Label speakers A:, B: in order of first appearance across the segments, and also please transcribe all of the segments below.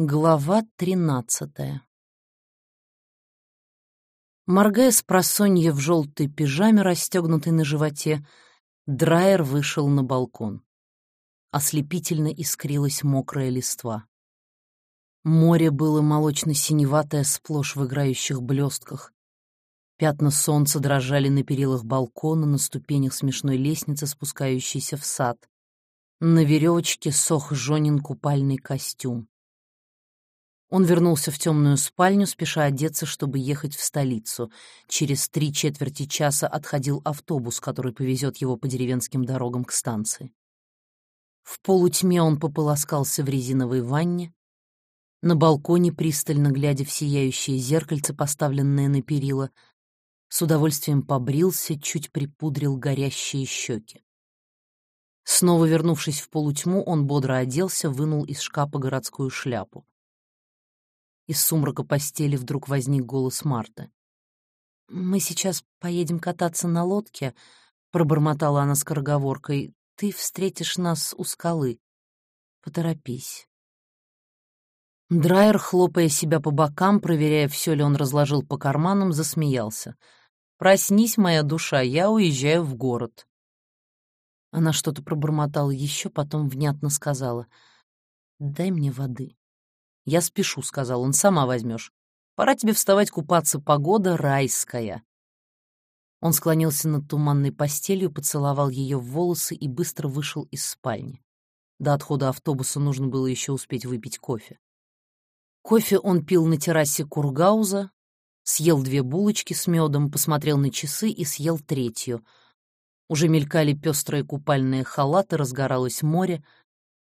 A: Глава тринадцатая Моргая с просонья в желтой пижаме, расстегнутой на животе, Драйер вышел на балкон. Ослепительно искрилась мокрая листва. Море было молочно-синеватое, сплошь в играющих блестках. Пятна солнца дрожали на перилах балкона, на ступенях смешной лестницы, спускающейся в сад. На веревочке сох Жонин купальный костюм. Он вернулся в темную спальню, спеша одеться, чтобы ехать в столицу. Через три четверти часа отходил автобус, который повезет его по деревенским дорогам к станции. В полутьме он пополоскался в резиновой ванне. На балконе, пристально глядя в сияющее зеркальце, поставленное на перила, с удовольствием побрился, чуть припудрил горящие щеки. Снова вернувшись в полутьму, он бодро оделся, вынул из шкафа городскую шляпу. Из сумрака постели вдруг возник голос Марты. «Мы сейчас поедем кататься на лодке», — пробормотала она скороговоркой. «Ты встретишь нас у скалы. Поторопись». Драйер, хлопая себя по бокам, проверяя, все ли он разложил по карманам, засмеялся. «Проснись, моя душа, я уезжаю в город». Она что-то пробормотала еще, потом внятно сказала. «Дай мне воды». «Я спешу», — сказал он, — «сама возьмешь. Пора тебе вставать купаться, погода райская». Он склонился над туманной постелью, поцеловал ее в волосы и быстро вышел из спальни. До отхода автобуса нужно было еще успеть выпить кофе. Кофе он пил на террасе Кургауза, съел две булочки с медом, посмотрел на часы и съел третью. Уже мелькали пестрые купальные халаты, разгоралось море,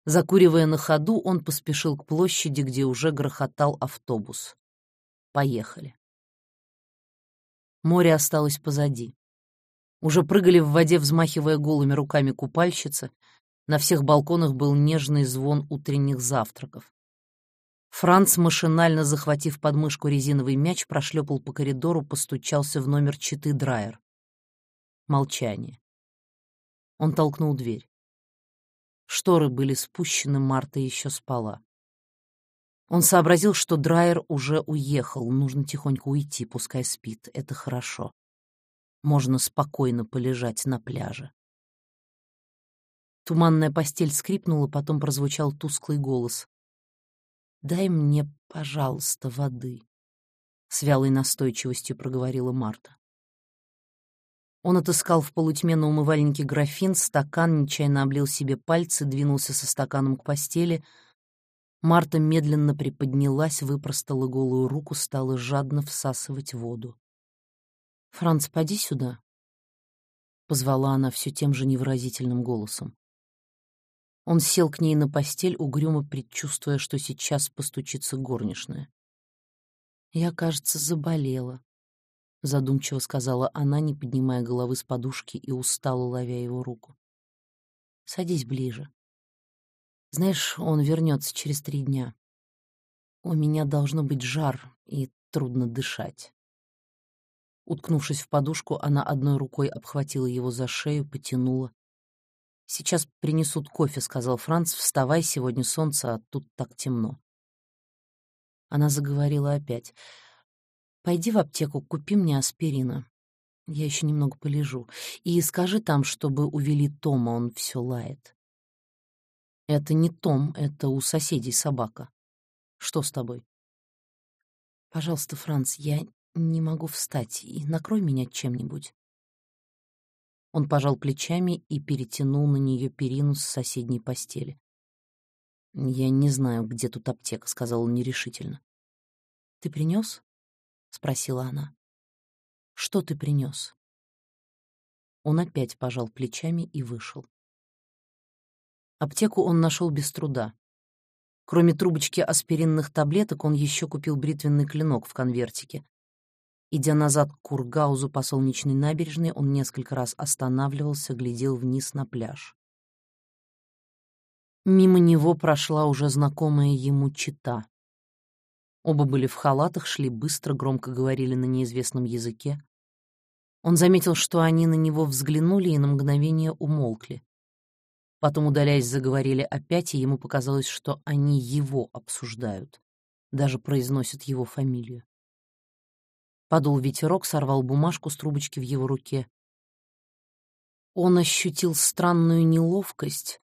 A: Закуривая на ходу, он поспешил к площади, где уже грохотал автобус. Поехали. Море осталось позади. Уже прыгали в воде, взмахивая голыми руками купальщицы. На всех балконах был нежный звон утренних завтраков. Франц, машинально захватив подмышку резиновый мяч, прошлепал по коридору, постучался в номер читы Драйер. Молчание. Он толкнул дверь. Шторы были спущены, Марта еще спала. Он сообразил, что Драйер уже уехал, нужно тихонько уйти, пускай спит, это хорошо. Можно спокойно полежать на пляже. Туманная постель скрипнула, потом прозвучал тусклый голос. «Дай мне, пожалуйста, воды», — с вялой настойчивостью проговорила Марта. Он отыскал в полутьме на умывальнике графин, стакан, нечаянно облил себе пальцы, двинулся со стаканом к постели. Марта медленно приподнялась, выпростала голую руку, стала жадно всасывать воду. «Франц, поди сюда», — позвала она все тем же невыразительным голосом. Он сел к ней на постель, угрюмо предчувствуя, что сейчас постучится горничная. «Я, кажется, заболела», — задумчиво сказала она, не поднимая головы с подушки и устало ловя его руку. «Садись ближе. Знаешь, он вернется через три дня. У меня должно быть жар и трудно дышать». Уткнувшись в подушку, она одной рукой обхватила его за шею, потянула. «Сейчас принесут кофе», — сказал Франц. «Вставай, сегодня солнце, а тут так темно». Она заговорила опять. Пойди в аптеку, купи мне аспирина. Я еще немного полежу. И скажи там, чтобы увели Тома, он все лает. Это не Том, это у соседей собака. Что с тобой? Пожалуйста, Франц, я не могу встать, и накрой меня чем-нибудь. Он пожал плечами и перетянул на нее перину с соседней постели. «Я не знаю, где тут аптека», — сказал он нерешительно. «Ты принес? Спросила она. Что ты принес? Он опять пожал плечами и вышел. Аптеку он нашел без труда. Кроме трубочки аспиринных таблеток, он еще купил бритвенный клинок в конвертике. Идя назад к Кургаузу по солнечной набережной, он несколько раз останавливался, глядел вниз на пляж. Мимо него прошла уже знакомая ему чита. Оба были в халатах, шли быстро, громко говорили на неизвестном языке. Он заметил, что они на него взглянули и на мгновение умолкли. Потом, удаляясь, заговорили опять, и ему показалось, что они его обсуждают, даже произносят его фамилию. Подул ветерок, сорвал бумажку с трубочки в его руке. Он ощутил странную неловкость,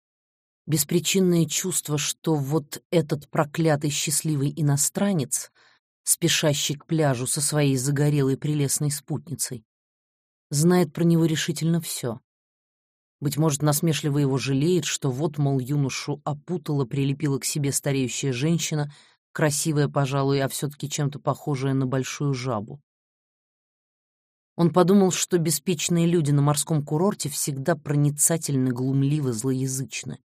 A: беспричинное чувство, что вот этот проклятый счастливый иностранец, спешащий к пляжу со своей загорелой прелестной спутницей, знает про него решительно все. Быть может, насмешливо его жалеет, что вот, мол, юношу опутала, прилепила к себе стареющая женщина, красивая, пожалуй, а все-таки чем-то похожая на большую жабу. Он подумал, что беспечные люди на морском курорте всегда проницательны, глумливы, злоязычны.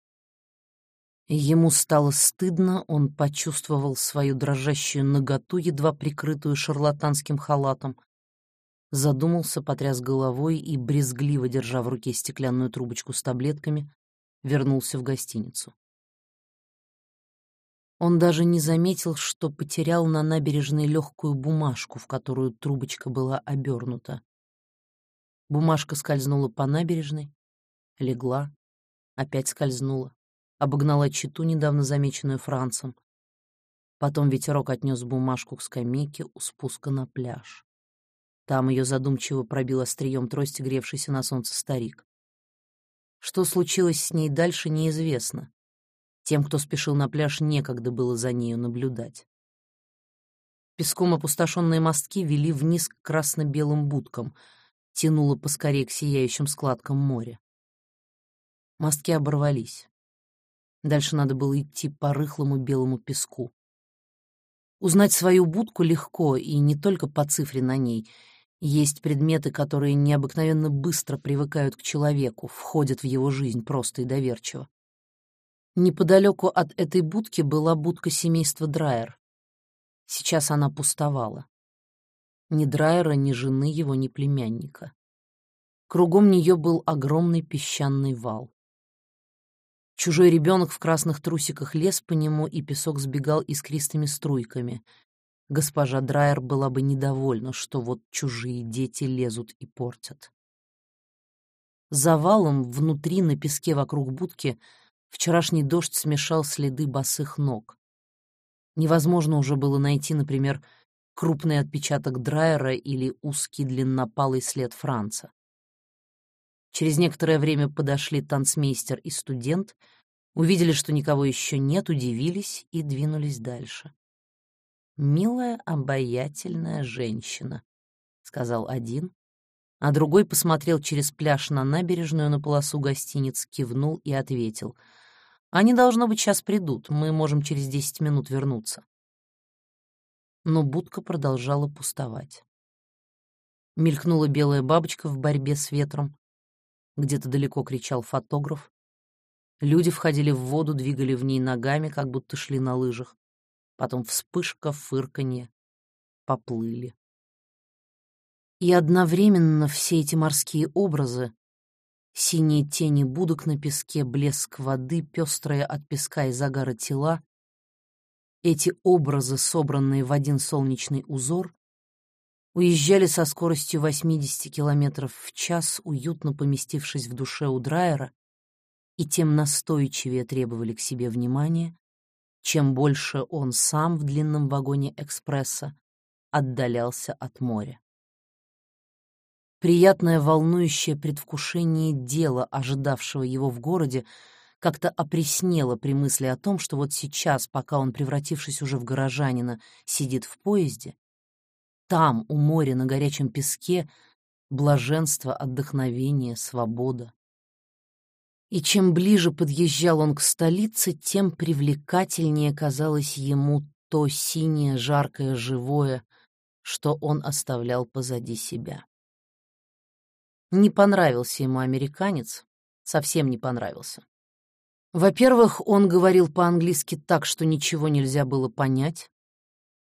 A: Ему стало стыдно, он почувствовал свою дрожащую наготу, едва прикрытую шарлатанским халатом, задумался, потряс головой и, брезгливо держа в руке стеклянную трубочку с таблетками, вернулся в гостиницу. Он даже не заметил, что потерял на набережной легкую бумажку, в которую трубочка была обернута. Бумажка скользнула по набережной, легла, опять скользнула, обогнала читу, недавно замеченную Францем. Потом ветерок отнес бумажку к скамейке у спуска на пляж. Там ее задумчиво пробил острием трости гревшийся на солнце старик. Что случилось с ней дальше, неизвестно. Тем, кто спешил на пляж, некогда было за нею наблюдать. Песком опустошенные мостки вели вниз к красно-белым будкам, тянуло поскорее к сияющим складкам моря. Мостки оборвались. Дальше надо было идти по рыхлому белому песку. Узнать свою будку легко, и не только по цифре на ней — есть предметы, которые необыкновенно быстро привыкают к человеку, входят в его жизнь просто и доверчиво. Неподалеку от этой будки была будка семейства Драйер. Сейчас она пустовала. Ни Драйера, ни жены его, ни племянника. Кругом нее был огромный песчаный вал. Чужой ребенок в красных трусиках лез по нему, и песок сбегал искристыми струйками госпожа Драйер была бы недовольна, что вот чужие дети лезут и портят. Завалом внутри на песке вокруг будки вчерашний дождь смешал следы босых ног. Невозможно уже было найти, например, крупный отпечаток Драйера или узкий длиннопалый след Франца. Через некоторое время подошли танцмейстер и студент, увидели, что никого еще нет, удивились и двинулись дальше. «Милая, обаятельная женщина», — сказал один, а другой посмотрел через пляж на набережную на полосу гостиниц, кивнул и ответил. «Они, должно быть, сейчас придут, мы можем через десять минут вернуться». Но будка продолжала пустовать. Мелькнула белая бабочка в борьбе с ветром. Где-то далеко кричал фотограф. Люди входили в воду, двигали в ней ногами, как будто шли на лыжах потом вспышка, фырканье, поплыли. И одновременно все эти морские образы, синие тени будок на песке, блеск воды, пестрые от песка и загара тела, эти образы, собранные в один солнечный узор, уезжали со скоростью 80 км в час, уютно поместившись в душе у Драйера, и тем настойчивее требовали к себе внимания, чем больше он сам в длинном вагоне экспресса отдалялся от моря. Приятное волнующее предвкушение дела, ожидавшего его в городе, как-то опреснело при мысли о том, что вот сейчас, пока он, превратившись уже в горожанина, сидит в поезде, там, у моря, на горячем песке, блаженство, отдохновение, свобода. И чем ближе подъезжал он к столице, тем привлекательнее казалось ему то синее, жаркое, живое, что он оставлял позади себя. Не понравился ему американец, совсем не понравился. Во-первых, он говорил по-английски так, что ничего нельзя было понять.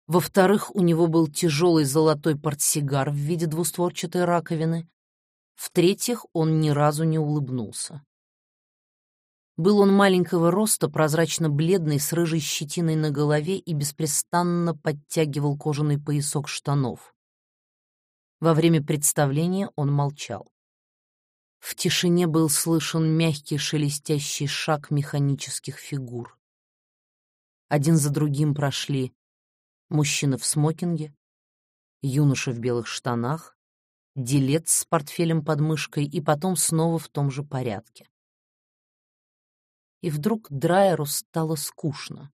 A: Во-вторых, у него был тяжелый золотой портсигар в виде двустворчатой раковины. В-третьих, он ни разу не улыбнулся. Был он маленького роста, прозрачно-бледный, с рыжей щетиной на голове и беспрестанно подтягивал кожаный поясок штанов. Во время представления он молчал. В тишине был слышен мягкий шелестящий шаг механических фигур. Один за другим прошли мужчина в смокинге, юноша в белых штанах, делец с портфелем под мышкой и потом снова в том же порядке. И вдруг Драйеру стало скучно.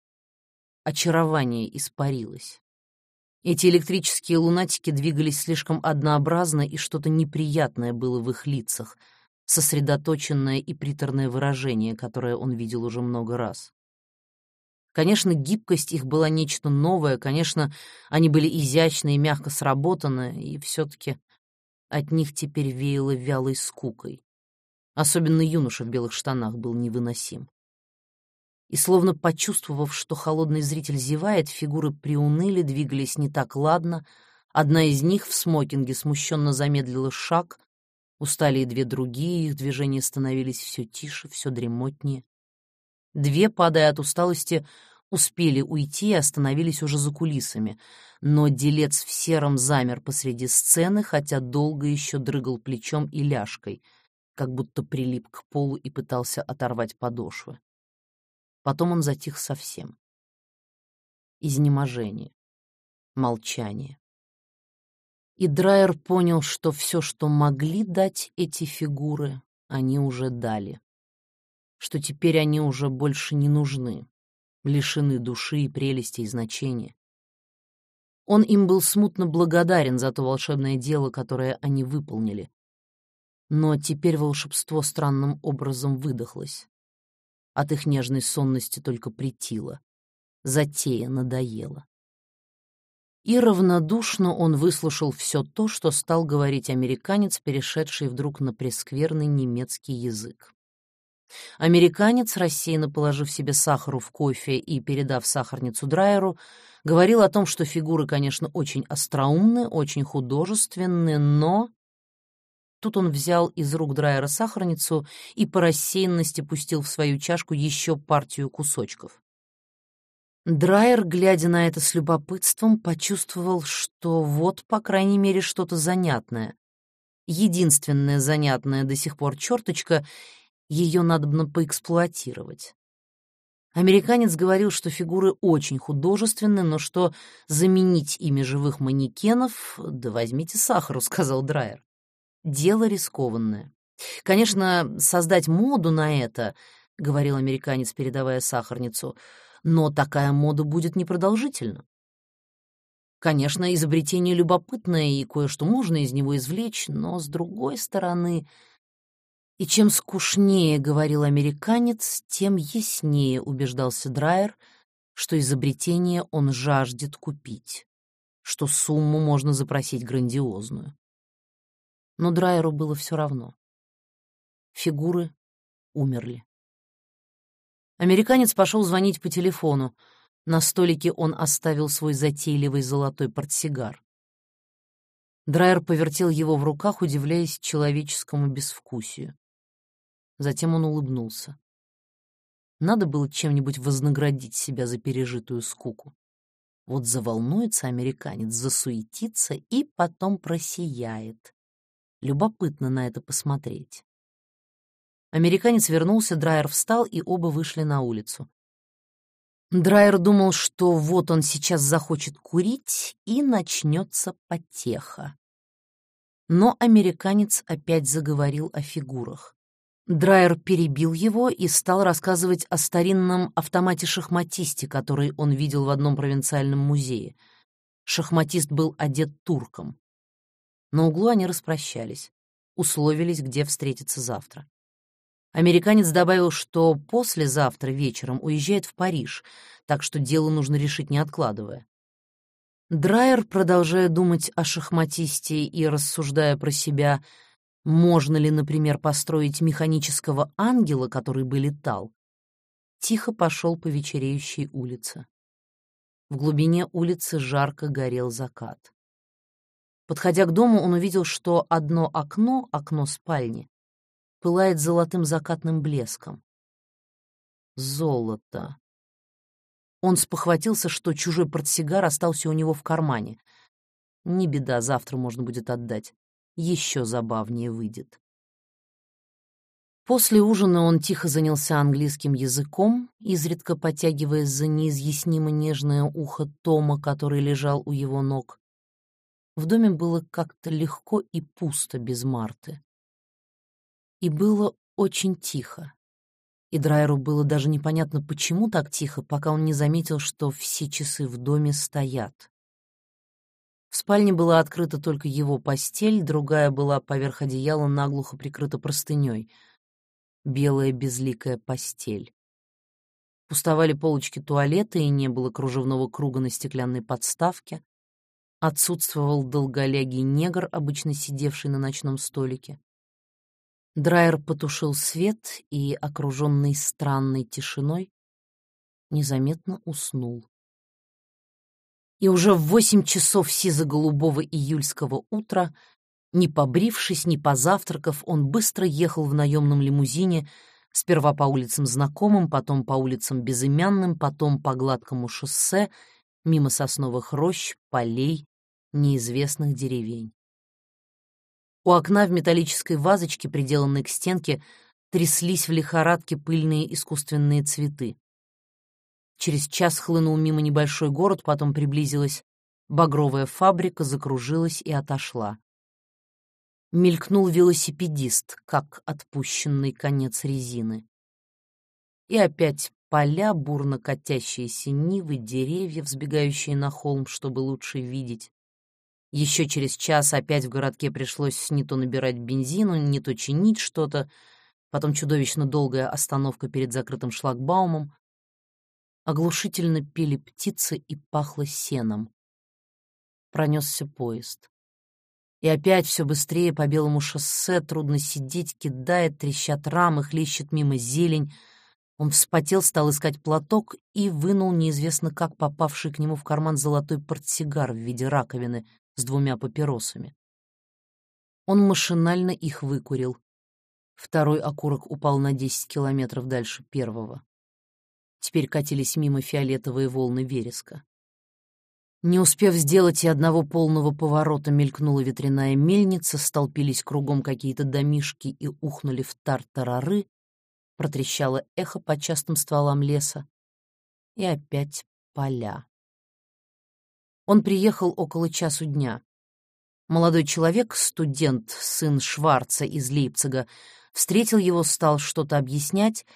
A: Очарование испарилось. Эти электрические лунатики двигались слишком однообразно, и что-то неприятное было в их лицах, сосредоточенное и приторное выражение, которое он видел уже много раз. Конечно, гибкость их была нечто новое, конечно, они были изящны и мягко сработаны, и все-таки от них теперь веяло вялой скукой. Особенно юноша в белых штанах был невыносим. И словно почувствовав, что холодный зритель зевает, фигуры приуныли, двигались не так ладно. Одна из них в смокинге смущенно замедлила шаг, устали и две другие, их движения становились все тише, все дремотнее. Две, падая от усталости, успели уйти и остановились уже за кулисами, но делец в сером замер посреди сцены, хотя долго еще дрыгал плечом и ляжкой, как будто прилип к полу и пытался оторвать подошвы. Потом он затих совсем. Изнеможение, молчание. И Драйер понял, что все, что могли дать эти фигуры, они уже дали что теперь они уже больше не нужны, лишены души и прелести и значения. Он им был смутно благодарен за то волшебное дело, которое они выполнили. Но теперь волшебство странным образом выдохлось. От их нежной сонности только притило. Затея надоела. И равнодушно он выслушал все то, что стал говорить американец, перешедший вдруг на прескверный немецкий язык. Американец, рассеянно положив себе сахару в кофе и передав сахарницу Драйеру, говорил о том, что фигуры, конечно, очень остроумны, очень художественны, но... Тут он взял из рук Драйера сахарницу и по рассеянности пустил в свою чашку еще партию кусочков. Драйер, глядя на это с любопытством, почувствовал, что вот, по крайней мере, что-то занятное. Единственная занятная до сих пор черточка ее надобно поэксплуатировать. Американец говорил, что фигуры очень художественны, но что заменить ими живых манекенов... «Да возьмите сахару», — сказал Драйер. «Дело рискованное. Конечно, создать моду на это, — говорил американец, передавая сахарницу, — но такая мода будет непродолжительна. Конечно, изобретение любопытное, и кое-что можно из него извлечь, но, с другой стороны, и чем скучнее говорил американец, тем яснее убеждался Драйер, что изобретение он жаждет купить, что сумму можно запросить грандиозную. Но Драйеру было все равно. Фигуры умерли. Американец пошел звонить по телефону. На столике он оставил свой затейливый золотой портсигар. Драйер повертел его в руках, удивляясь человеческому безвкусию. Затем он улыбнулся. Надо было чем-нибудь вознаградить себя за пережитую скуку. Вот заволнуется американец, засуетится и потом просияет. Любопытно на это посмотреть. Американец вернулся, Драйер встал, и оба вышли на улицу. Драйер думал, что вот он сейчас захочет курить, и начнется потеха. Но американец опять заговорил о фигурах. Драйер перебил его и стал рассказывать о старинном автомате-шахматисте, который он видел в одном провинциальном музее. Шахматист был одет турком. На углу они распрощались, условились, где встретиться завтра. Американец добавил, что послезавтра вечером уезжает в Париж, так что дело нужно решить, не откладывая. Драйер, продолжая думать о шахматисте и рассуждая про себя, — можно ли, например, построить механического ангела, который бы летал? Тихо пошел по вечереющей улице. В глубине улицы жарко горел закат. Подходя к дому, он увидел, что одно окно, окно спальни, пылает золотым закатным блеском. Золото. Он спохватился, что чужой портсигар остался у него в кармане. Не беда, завтра можно будет отдать еще забавнее выйдет. После ужина он тихо занялся английским языком, изредка подтягиваясь за неизъяснимо нежное ухо Тома, который лежал у его ног. В доме было как-то легко и пусто без Марты. И было очень тихо. И Драйеру было даже непонятно, почему так тихо, пока он не заметил, что все часы в доме стоят. Спальне была открыта только его постель, другая была поверх одеяла наглухо прикрыта простыней — белая безликая постель. Пустовали полочки туалета, и не было кружевного круга на стеклянной подставке. Отсутствовал долголягий негр, обычно сидевший на ночном столике. Драйер потушил свет и, окруженный странной тишиной, незаметно уснул. И уже в восемь часов сизо-голубого июльского утра не побрившись, не позавтракав, он быстро ехал в наемном лимузине, сперва по улицам знакомым, потом по улицам безымянным, потом по гладкому шоссе, мимо сосновых рощ, полей, неизвестных деревень. У окна в металлической вазочке, приделанной к стенке, тряслись в лихорадке пыльные искусственные цветы. Через час хлынул мимо небольшой город, потом приблизилась багровая фабрика, закружилась и отошла. Мелькнул велосипедист, как отпущенный конец резины. И опять поля, бурно катящиеся нивы, деревья, взбегающие на холм, чтобы лучше видеть. Еще через час опять в городке пришлось не то набирать бензину, не то чинить что-то, потом чудовищно долгая остановка перед закрытым шлагбаумом. Оглушительно пели птицы и пахло сеном. Пронесся поезд. И опять все быстрее по белому шоссе, трудно сидеть, кидает, трещат рамы, хлещет мимо зелень. Он вспотел, стал искать платок и вынул неизвестно как попавший к нему в карман золотой портсигар в виде раковины с двумя папиросами. Он машинально их выкурил. Второй окурок упал на десять километров дальше первого. Теперь катились мимо фиолетовые волны вереска. Не успев сделать и одного полного поворота, мелькнула ветряная мельница, столпились кругом какие-то домишки и ухнули в тартарары, протрещало эхо по частым стволам леса, и опять поля. Он приехал около часу дня. Молодой человек, студент, сын Шварца из Лейпцига, встретил его, стал что-то объяснять.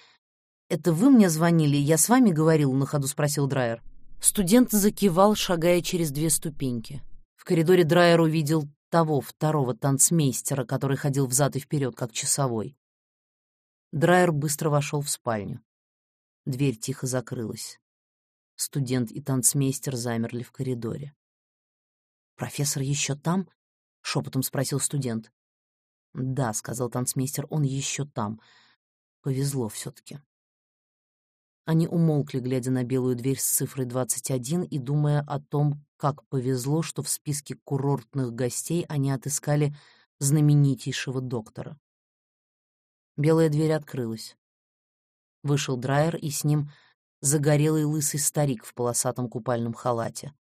A: «Это вы мне звонили? Я с вами говорил?» — на ходу спросил Драйер. Студент закивал, шагая через две ступеньки. В коридоре Драйер увидел того, второго танцмейстера, который ходил взад и вперед, как часовой. Драйер быстро вошел в спальню. Дверь тихо закрылась. Студент и танцмейстер замерли в коридоре. «Профессор еще там?» — шепотом спросил студент. «Да», — сказал танцмейстер, — «он еще там. Повезло все-таки». Они умолкли, глядя на белую дверь с цифрой 21 и думая о том, как повезло, что в списке курортных гостей они отыскали знаменитейшего доктора. Белая дверь открылась. Вышел Драйер, и с ним загорелый лысый старик в полосатом купальном халате.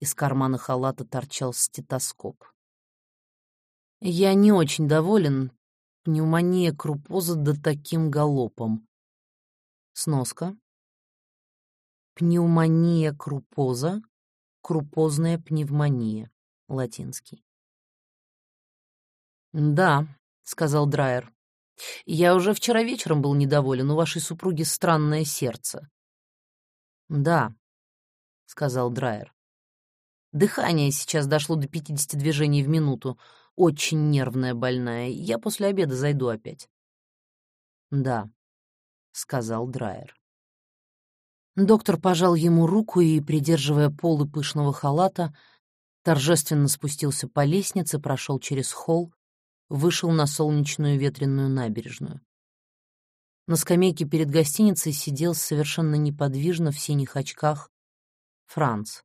A: Из кармана халата торчал стетоскоп. «Я не очень доволен. Пневмония крупоза да таким галопом», Сноска. Пневмония крупоза, крупозная пневмония, латинский. «Да», — сказал Драйер, — «я уже вчера вечером был недоволен, у вашей супруги странное сердце». «Да», — сказал Драйер. «Дыхание сейчас дошло до 50 движений в минуту, очень нервная больная, я после обеда зайду опять». «Да», сказал Драйер. Доктор пожал ему руку и, придерживая полы пышного халата, торжественно спустился по лестнице, прошел через холл, вышел на солнечную ветреную набережную. На скамейке перед гостиницей сидел совершенно неподвижно в синих очках Франц.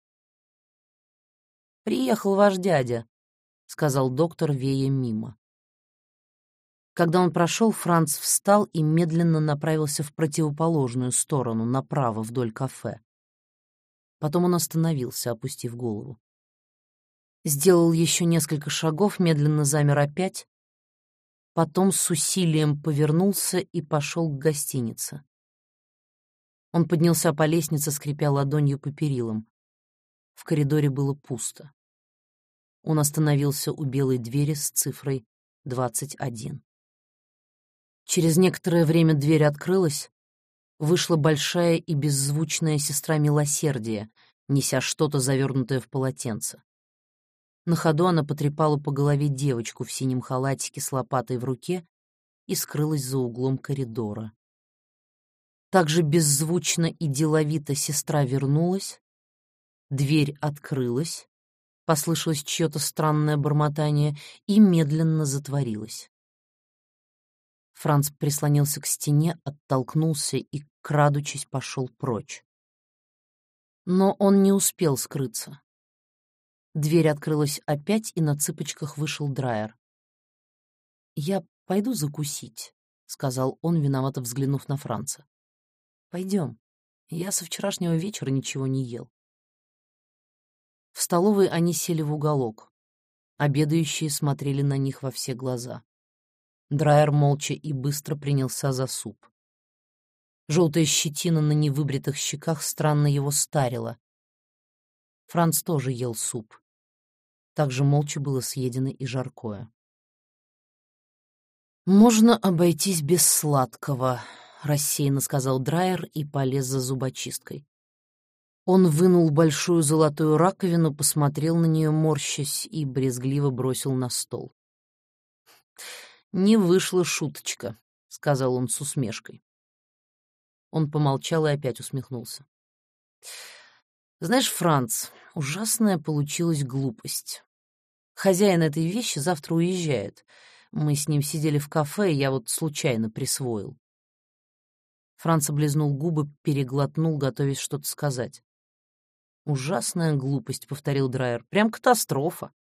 A: «Приехал ваш дядя», — сказал доктор, вея мимо. Когда он прошел, Франц встал и медленно направился в противоположную сторону, направо, вдоль кафе. Потом он остановился, опустив голову. Сделал еще несколько шагов, медленно замер опять. потом с усилием повернулся и пошел к гостинице. Он поднялся по лестнице, скрипя ладонью по перилам. В коридоре было пусто. Он остановился у белой двери с цифрой 21. Через некоторое время дверь открылась, вышла большая и беззвучная сестра милосердия, неся что-то завернутое в полотенце. На ходу она потрепала по голове девочку в синем халатике с лопатой в руке и скрылась за углом коридора. Также беззвучно и деловито сестра вернулась, дверь открылась, послышалось чье-то странное бормотание и медленно затворилась. Франц прислонился к стене, оттолкнулся и, крадучись, пошел прочь. Но он не успел скрыться. Дверь открылась опять, и на цыпочках вышел Драйер. «Я пойду закусить», — сказал он, виновато взглянув на Франца. «Пойдем. Я со вчерашнего вечера ничего не ел». В столовой они сели в уголок. Обедающие смотрели на них во все глаза. Драйер молча и быстро принялся за суп. Желтая щетина на невыбритых щеках странно его старила. Франц тоже ел суп. Также молча было съедено и жаркое. «Можно обойтись без сладкого», — рассеянно сказал Драйер и полез за зубочисткой. Он вынул большую золотую раковину, посмотрел на нее, морщась, и брезгливо бросил на стол. «Не вышла шуточка», — сказал он с усмешкой. Он помолчал и опять усмехнулся. Знаешь, Франц, ужасная получилась глупость. Хозяин этой вещи завтра уезжает. Мы с ним сидели в кафе, и я вот случайно присвоил. Франц облизнул губы, переглотнул, готовясь что-то сказать. «Ужасная глупость», — повторил Драйер. «Прям катастрофа.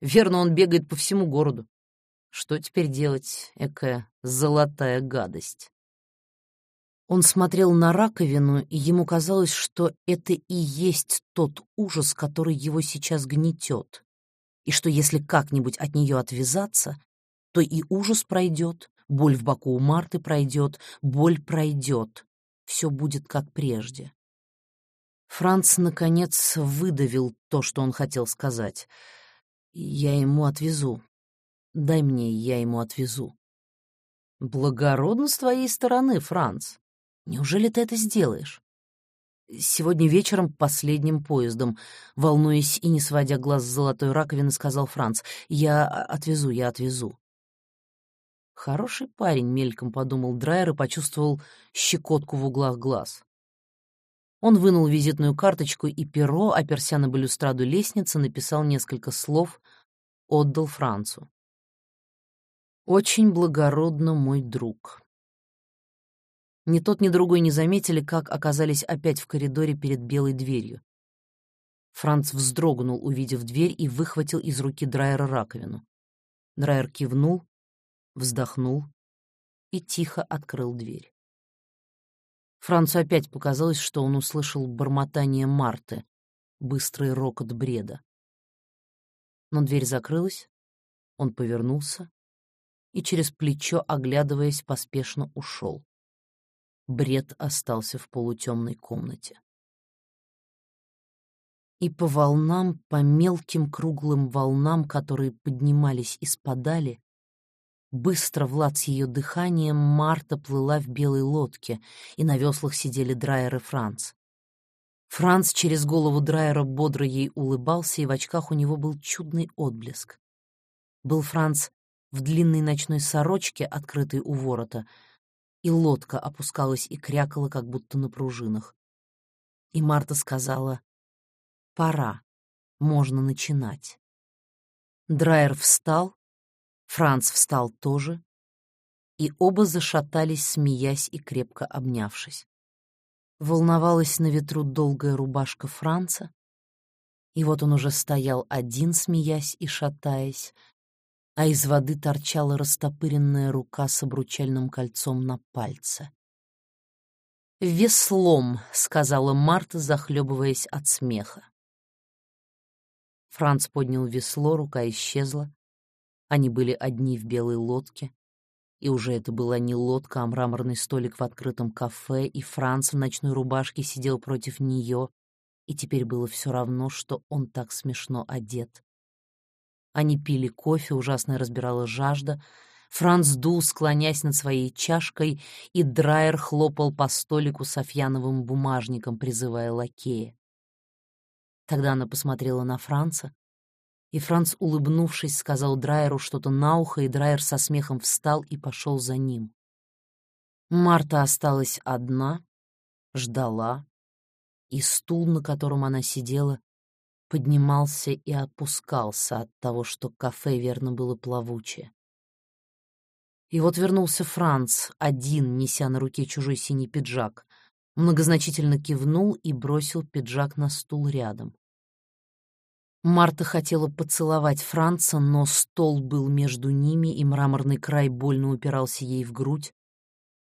A: Верно, он бегает по всему городу. Что теперь делать, экая золотая гадость?» Он смотрел на раковину, и ему казалось, что это и есть тот ужас, который его сейчас гнетет, и что если как-нибудь от нее отвязаться, то и ужас пройдет, боль в боку у Марты пройдет, боль пройдет, все будет как прежде. Франц, наконец, выдавил то, что он хотел сказать. «Я ему отвезу. Дай мне, я ему отвезу». «Благородно с твоей стороны, Франц. Неужели ты это сделаешь? Сегодня вечером последним поездом, волнуясь и не сводя глаз с золотой раковины, сказал Франц. Я отвезу, я отвезу. Хороший парень, мельком подумал Драйер и почувствовал щекотку в углах глаз. Он вынул визитную карточку и перо, оперся на балюстраду лестницы, написал несколько слов, отдал Францу. «Очень благородно, мой друг. Ни тот, ни другой не заметили, как оказались опять в коридоре перед белой дверью. Франц вздрогнул, увидев дверь, и выхватил из руки Драйера раковину. Драйер кивнул, вздохнул и тихо открыл дверь. Францу опять показалось, что он услышал бормотание Марты, быстрый рокот бреда. Но дверь закрылась, он повернулся и через плечо, оглядываясь, поспешно ушел. Бред остался в полутемной комнате. И по волнам, по мелким круглым волнам, которые поднимались и спадали, быстро Влад с ее дыханием Марта плыла в белой лодке, и на веслах сидели Драйер и Франц. Франц через голову Драйера бодро ей улыбался, и в очках у него был чудный отблеск. Был Франц в длинной ночной сорочке, открытой у ворота — и лодка опускалась и крякала, как будто на пружинах. И Марта сказала, «Пора, можно начинать». Драйер встал, Франц встал тоже, и оба зашатались, смеясь и крепко обнявшись. Волновалась на ветру долгая рубашка Франца, и вот он уже стоял один, смеясь и шатаясь, а из воды торчала растопыренная рука с обручальным кольцом на пальце. «Веслом», — сказала Марта, захлебываясь от смеха. Франц поднял весло, рука исчезла. Они были одни в белой лодке, И уже это была не лодка, а мраморный столик в открытом кафе, и Франц в ночной рубашке сидел против нее, и теперь было все равно, что он так смешно одет. Они пили кофе, ужасно разбирала жажда. Франц дул, склонясь над своей чашкой, и Драйер хлопал по столику софьяновым бумажником, призывая лакея. Тогда она посмотрела на Франца, и Франц, улыбнувшись, сказал Драйеру что-то на ухо, и Драйер со смехом встал и пошел за ним. Марта осталась одна, ждала, и стул, на котором она сидела, поднимался и опускался от того, что кафе верно было плавучее. И вот вернулся Франц, один, неся на руке чужой синий пиджак, многозначительно кивнул и бросил пиджак на стул рядом. Марта хотела поцеловать Франца, но стол был между ними, и мраморный край больно упирался ей в грудь.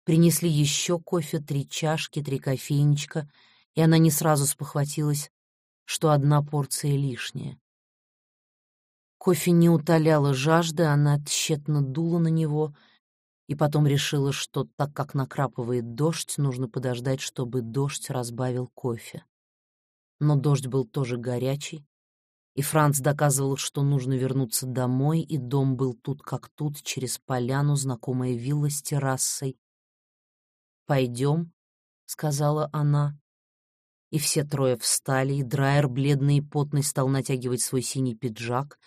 A: Принесли еще кофе, три чашки, три кофейничка — и она не сразу спохватилась, что одна порция лишняя. Кофе не утоляла жажды, она тщетно дула на него и потом решила, что так как накрапывает дождь, нужно подождать, чтобы дождь разбавил кофе. Но дождь был тоже горячий, и Франц доказывал, что нужно вернуться домой, и дом был тут как тут, через поляну, знакомая вилла с террасой. «Пойдем», — сказала она, и все трое встали, и Драйер, бледный и потный, стал натягивать свой синий пиджак.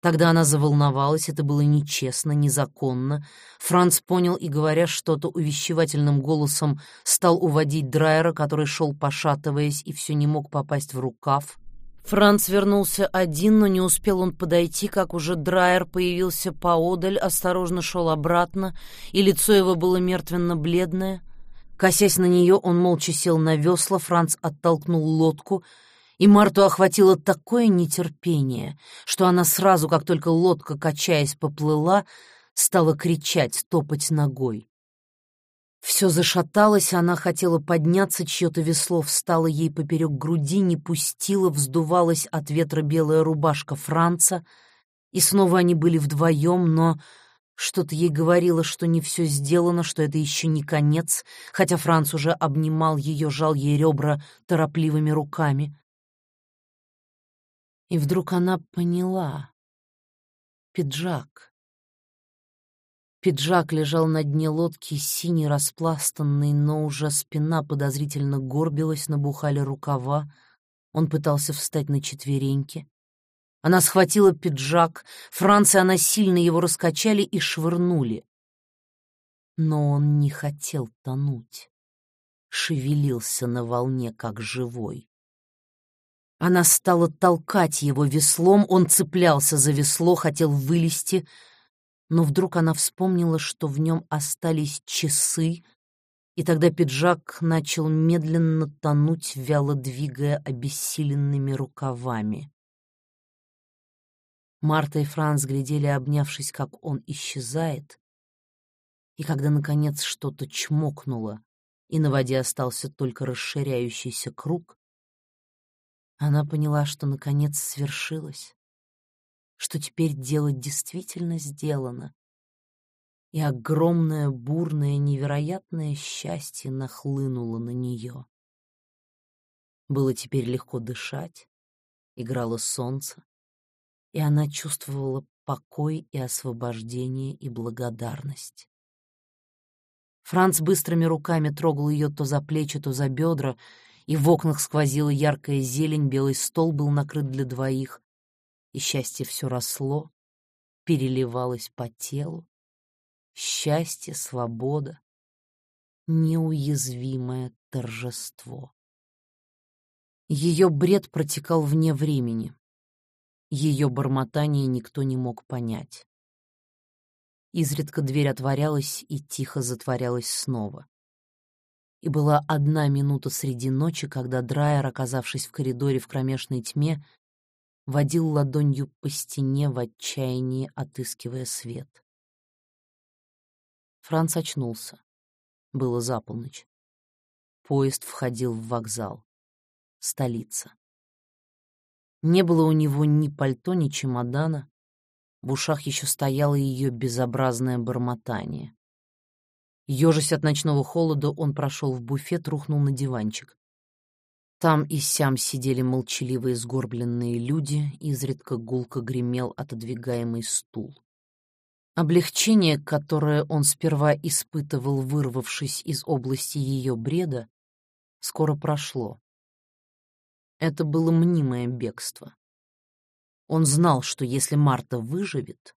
A: Тогда она заволновалась, это было нечестно, незаконно. Франц понял и, говоря что-то увещевательным голосом, стал уводить Драйера, который шел пошатываясь и все не мог попасть в рукав. Франц вернулся один, но не успел он подойти, как уже Драйер появился поодаль, осторожно шел обратно, и лицо его было мертвенно-бледное — Косясь на нее, он молча сел на весла, Франц оттолкнул лодку, и Марту охватило такое нетерпение, что она сразу, как только лодка, качаясь, поплыла, стала кричать, топать ногой. Все зашаталось, она хотела подняться, чье-то весло встало ей поперек груди, не пустила, вздувалась от ветра белая рубашка Франца, и снова они были вдвоем, но что-то ей говорило, что не все сделано, что это еще не конец, хотя Франц уже обнимал ее, жал ей ребра торопливыми руками. И вдруг она поняла. Пиджак. Пиджак лежал на дне лодки, синий, распластанный, но уже спина подозрительно горбилась, набухали рукава. Он пытался встать на четвереньки. Она схватила пиджак, Франц и она сильно его раскачали и швырнули. Но он не хотел тонуть, шевелился на волне, как живой. Она стала толкать его веслом, он цеплялся за весло, хотел вылезти, но вдруг она вспомнила, что в нем остались часы, и тогда пиджак начал медленно тонуть, вяло двигая обессиленными рукавами. Марта и Франц глядели, обнявшись, как он исчезает, и когда, наконец, что-то чмокнуло, и на воде остался только расширяющийся круг, она поняла, что, наконец, свершилось, что теперь дело действительно сделано, и огромное, бурное, невероятное счастье нахлынуло на нее. Было теперь легко дышать, играло солнце, и она чувствовала покой и освобождение и благодарность. Франц быстрыми руками трогал ее то за плечи, то за бедра, и в окнах сквозила яркая зелень, белый стол был накрыт для двоих, и счастье все росло, переливалось по телу. Счастье, свобода, неуязвимое торжество. Ее бред протекал вне времени. Ее бормотание никто не мог понять. Изредка дверь отворялась и тихо затворялась снова. И была одна минута среди ночи, когда Драйер, оказавшись в коридоре в кромешной тьме, водил ладонью по стене в отчаянии, отыскивая свет. Франц очнулся. Было за полночь. Поезд входил в вокзал. Столица. Не было у него ни пальто, ни чемодана. В ушах еще стояло ее безобразное бормотание. Ёжась от ночного холода, он прошел в буфет, рухнул на диванчик. Там и сям сидели молчаливые сгорбленные люди, изредка гулко гремел отодвигаемый стул. Облегчение, которое он сперва испытывал, вырвавшись из области ее бреда, скоро прошло. Это было мнимое бегство. Он знал, что если Марта выживет,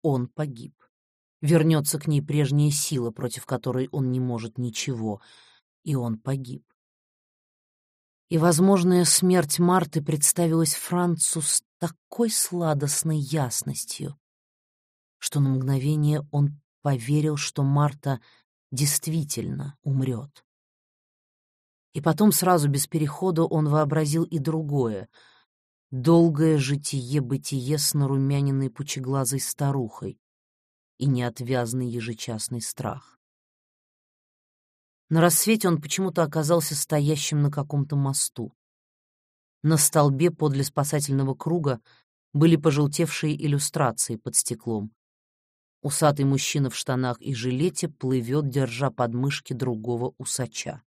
A: он погиб. Вернется к ней прежняя сила, против которой он не может ничего, и он погиб. И возможная смерть Марты представилась Францу с такой сладостной ясностью, что на мгновение он поверил, что Марта действительно умрет. И потом сразу без перехода он вообразил и другое — долгое житие-бытие с нарумяненной пучеглазой старухой и неотвязный ежечасный страх. На рассвете он почему-то оказался стоящим на каком-то мосту. На столбе подле спасательного круга были пожелтевшие иллюстрации под стеклом. Усатый мужчина в штанах и жилете плывет, держа подмышки другого усача.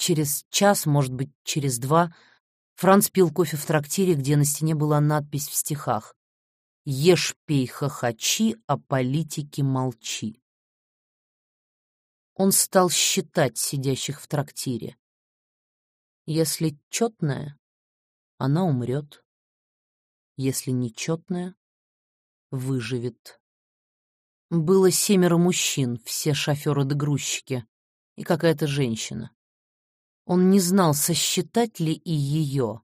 A: Через час, может быть, через два, Франц пил кофе в трактире, где на стене была надпись в стихах «Ешь, пей, хохочи, о политике молчи». Он стал считать сидящих в трактире. Если четная, она умрет. Если нечетная, выживет. Было семеро мужчин, все шоферы да грузчики, и какая-то женщина. Он не знал, сосчитать ли и ее.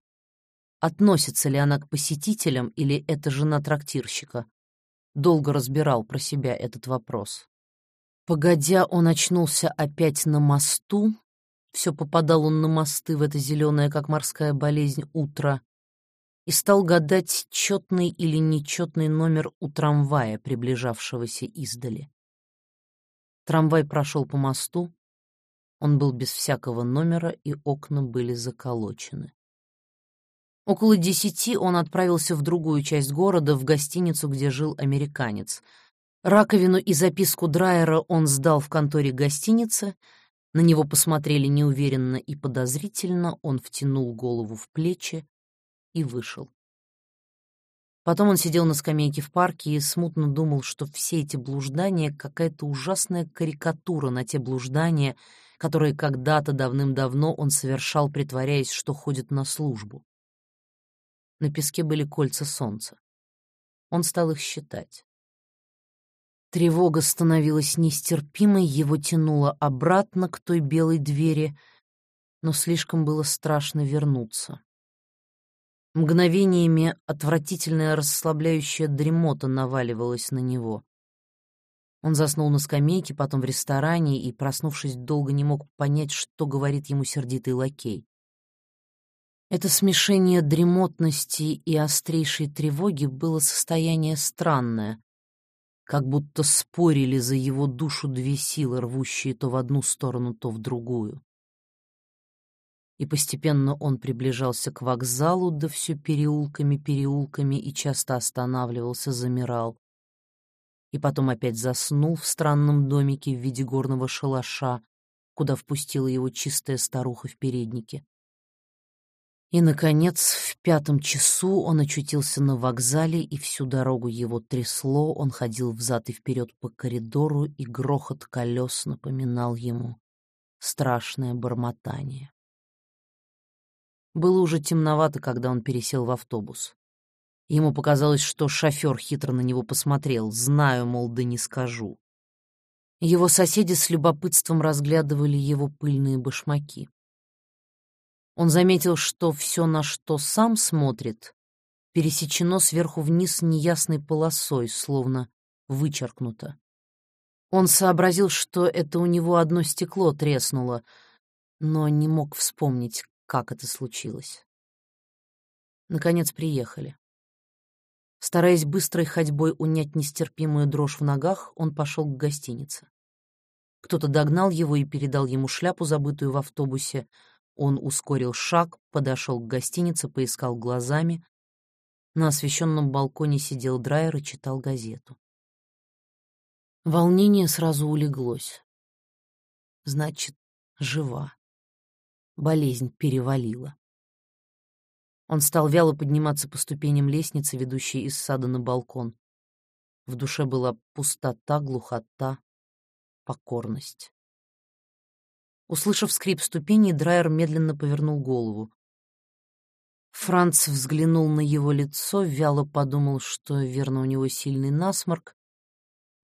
A: Относится ли она к посетителям или это жена трактирщика. Долго разбирал про себя этот вопрос. Погодя, он очнулся опять на мосту. Все попадал он на мосты в это зеленое, как морская болезнь, утро. И стал гадать, четный или нечетный номер у трамвая, приближавшегося издали. Трамвай прошел по мосту, он был без всякого номера, и окна были заколочены. Около десяти он отправился в другую часть города, в гостиницу, где жил американец. Раковину и записку Драйера он сдал в конторе гостиницы. На него посмотрели неуверенно и подозрительно, он втянул голову в плечи и вышел. Потом он сидел на скамейке в парке и смутно думал, что все эти блуждания — какая-то ужасная карикатура на те блуждания, которые когда-то давным-давно он совершал, притворяясь, что ходит на службу. На песке были кольца солнца. Он стал их считать. Тревога становилась нестерпимой, его тянуло обратно к той белой двери, но слишком было страшно вернуться. Мгновениями отвратительная расслабляющая дремота наваливалась на него. Он заснул на скамейке, потом в ресторане и, проснувшись, долго не мог понять, что говорит ему сердитый лакей. Это смешение дремотности и острейшей тревоги было состояние странное, как будто спорили за его душу две силы, рвущие то в одну сторону, то в другую и постепенно он приближался к вокзалу, да все переулками-переулками и часто останавливался, замирал. И потом опять заснул в странном домике в виде горного шалаша, куда впустила его чистая старуха в переднике. И, наконец, в пятом часу он очутился на вокзале, и всю дорогу его трясло, он ходил взад и вперед по коридору, и грохот колес напоминал ему страшное бормотание. Было уже темновато, когда он пересел в автобус. Ему показалось, что шофер хитро на него посмотрел. «Знаю, мол, да не скажу». Его соседи с любопытством разглядывали его пыльные башмаки. Он заметил, что все, на что сам смотрит, пересечено сверху вниз неясной полосой, словно вычеркнуто. Он сообразил, что это у него одно стекло треснуло, но не мог вспомнить, как это случилось. Наконец приехали. Стараясь быстрой ходьбой унять нестерпимую дрожь в ногах, он пошел к гостинице. Кто-то догнал его и передал ему шляпу, забытую в автобусе. Он ускорил шаг, подошел к гостинице, поискал глазами. На освещенном балконе сидел Драйер и читал газету. Волнение сразу улеглось. Значит, жива. Болезнь перевалила. Он стал вяло подниматься по ступеням лестницы, ведущей из сада на балкон. В душе была пустота, глухота, покорность. Услышав скрип ступеней, Драйер медленно повернул голову. Франц взглянул на его лицо, вяло подумал, что, верно, у него сильный насморк.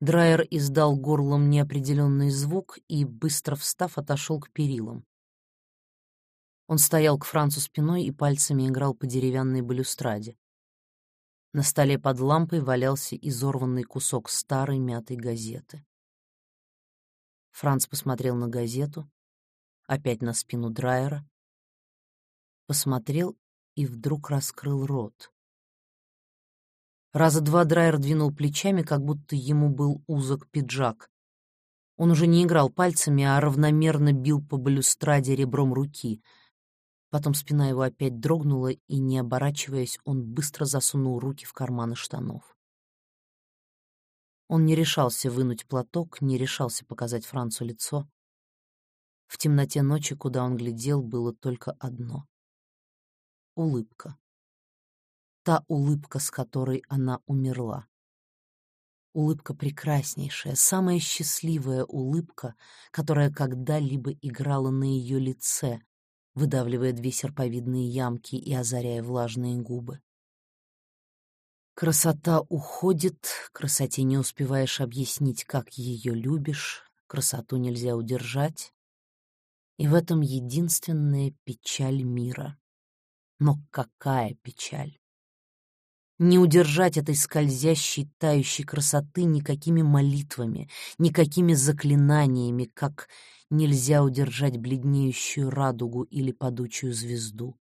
A: Драйер издал горлом неопределенный звук и, быстро встав, отошел к перилам. Он стоял к Францу спиной и пальцами играл по деревянной балюстраде. На столе под лампой валялся изорванный кусок старой мятой газеты. Франц посмотрел на газету, опять на спину Драйера, посмотрел и вдруг раскрыл рот. Раза два Драйер двинул плечами, как будто ему был узок пиджак. Он уже не играл пальцами, а равномерно бил по балюстраде ребром руки. Потом спина его опять дрогнула, и, не оборачиваясь, он быстро засунул руки в карманы штанов. Он не решался вынуть платок, не решался показать Францу лицо. В темноте ночи, куда он глядел, было только одно — улыбка. Та улыбка, с которой она умерла. Улыбка прекраснейшая, самая счастливая улыбка, которая когда-либо играла на ее лице, выдавливая две серповидные ямки и озаряя влажные губы. Красота уходит, красоте не успеваешь объяснить, как ее любишь, красоту нельзя удержать, и в этом единственная печаль мира. Но какая печаль! Не удержать этой скользящей, тающей красоты никакими молитвами, никакими заклинаниями, как нельзя удержать бледнеющую радугу или падучую звезду.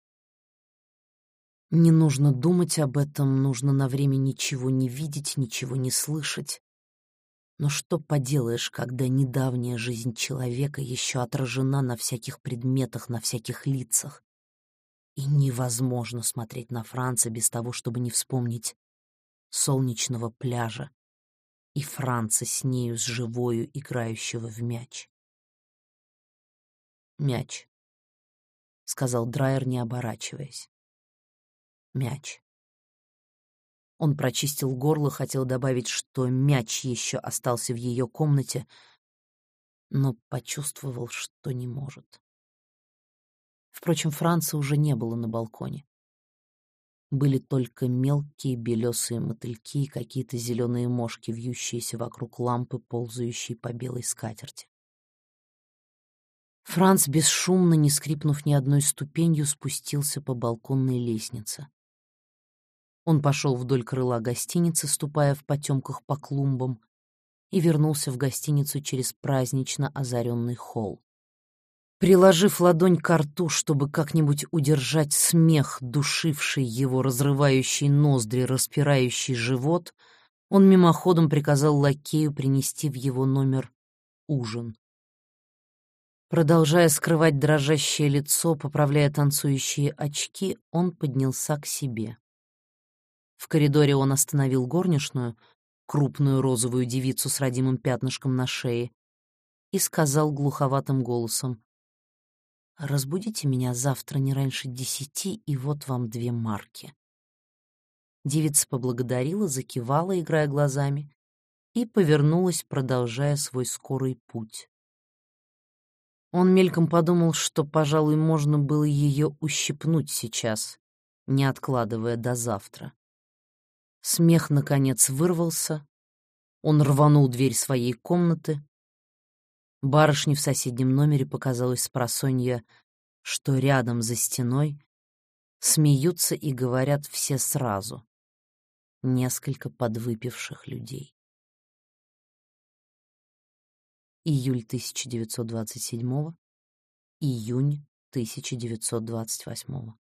A: Не нужно думать об этом, нужно на время ничего не видеть, ничего не слышать, но что поделаешь, когда недавняя жизнь человека еще отражена на всяких предметах, на всяких лицах? И невозможно смотреть на Франца без того, чтобы не вспомнить солнечного пляжа и Франца с нею, с живою, играющего в мяч. «Мяч», — сказал Драйер, не оборачиваясь. «Мяч». Он прочистил горло, хотел добавить, что мяч еще остался в ее комнате, но почувствовал, что не может. Впрочем, Франца уже не было на балконе. Были только мелкие белесые мотыльки и какие-то зеленые мошки, вьющиеся вокруг лампы, ползающие по белой скатерти. Франц, бесшумно, не скрипнув ни одной ступенью, спустился по балконной лестнице. Он пошел вдоль крыла гостиницы, ступая в потемках по клумбам, и вернулся в гостиницу через празднично озаренный холл. Приложив ладонь к рту, чтобы как-нибудь удержать смех, душивший его, разрывающий ноздри, распирающий живот, он мимоходом приказал лакею принести в его номер ужин. Продолжая скрывать дрожащее лицо, поправляя танцующие очки, он поднялся к себе. В коридоре он остановил горничную, крупную розовую девицу с родимым пятнышком на шее, и сказал глуховатым голосом, «Разбудите меня завтра не раньше десяти, и вот вам две марки». Девица поблагодарила, закивала, играя глазами, и повернулась, продолжая свой скорый путь. Он мельком подумал, что, пожалуй, можно было ее ущипнуть сейчас, не откладывая до завтра. Смех, наконец, вырвался. Он рванул дверь своей комнаты. Барышне в соседнем номере показалось с просонья, что рядом за стеной смеются и говорят все сразу. Несколько подвыпивших людей. Июль 1927, июнь 1928.